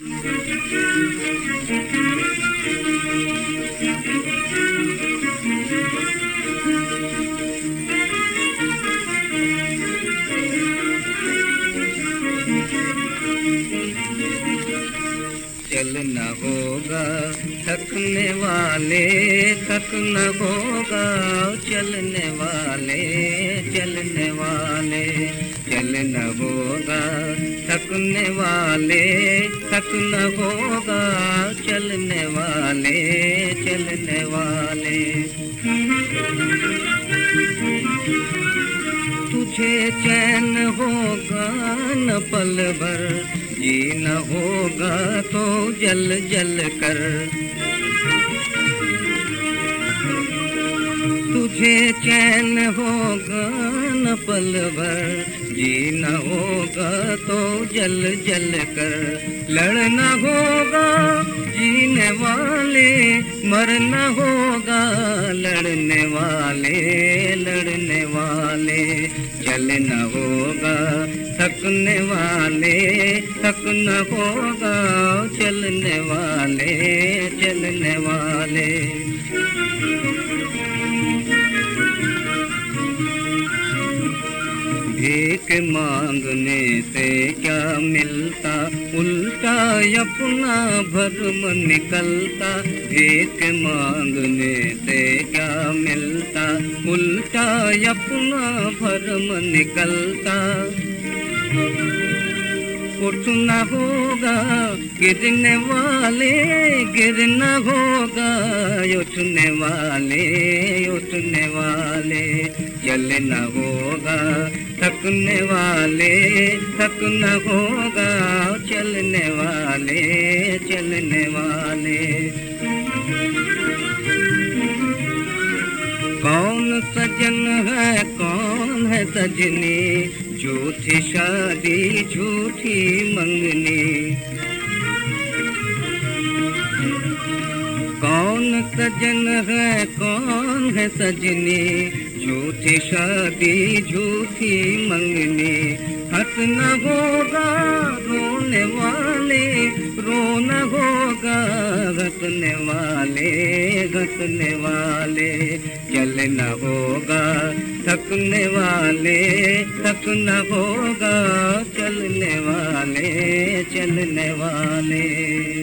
चलना होगा थकने वाले थकना होगा। चलने वाले चलने वाले चलना होगा थकने वाले थक न होगा चलने वाले चलने वाले। तुझे चैन होगा न पल भर जी न होगा तो जल जल कर। तुझे चैन होगा न पल भर, जीना होगा तो जल जल कर। लड़ना होगा जीने वाले, मरना होगा लड़ने वाले लड़ने वाले। चलना होगा, थकने वाले, थकना होगा, चलने वाले चलने वाले। भीख मांगने से क्या मिलता? उल्टा अपना भरम निकलता। भीख मांगने से क्या मिलता? उल्टा अपना भरम निकलता। उठना होगा, गिरने वाले, गिरना होगा। उठने वाले उठने वाले चलना होगा, थकने वाले, थकना होगा। चलने वाले चलने वाले। कौन सजन है, कौन है सजनी? झूठी शादी झूठी मंगनी। कौन सजन है कौन है सजनी? झूठी शादी झूठी मंगनी। हंसना होगा, रोने वाले, रोना होगा, घटने वाले घटने वाले। चलना होगा, थकने वाले, थकना होगा, चलने वाले चलने वाले।